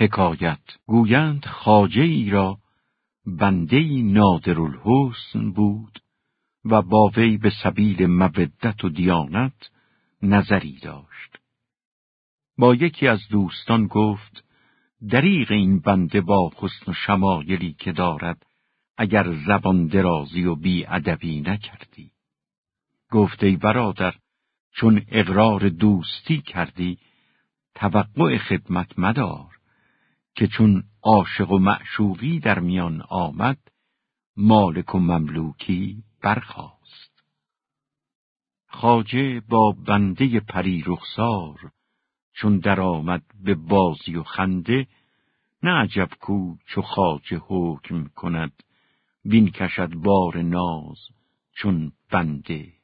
حکایت گویند خاجه ای را بنده ای نادر الحسن بود و با وی به سبیل مودت و دیانت نظری داشت. با یکی از دوستان گفت دریغ این بنده با حسن و شمایلی که دارد اگر زبان درازی و بی ادبی نکردی. گفت ای برادر چون اقرار دوستی کردی توقع خدمت مدار که چون عاشق و معشوقی در میان آمد مالک و مملوکی برخاست. خاجه با بنده پری رخسار چون درآمد به بازی و خنده نه عجب کو چو خاجه حکم کند وین کشد بار ناز چون بنده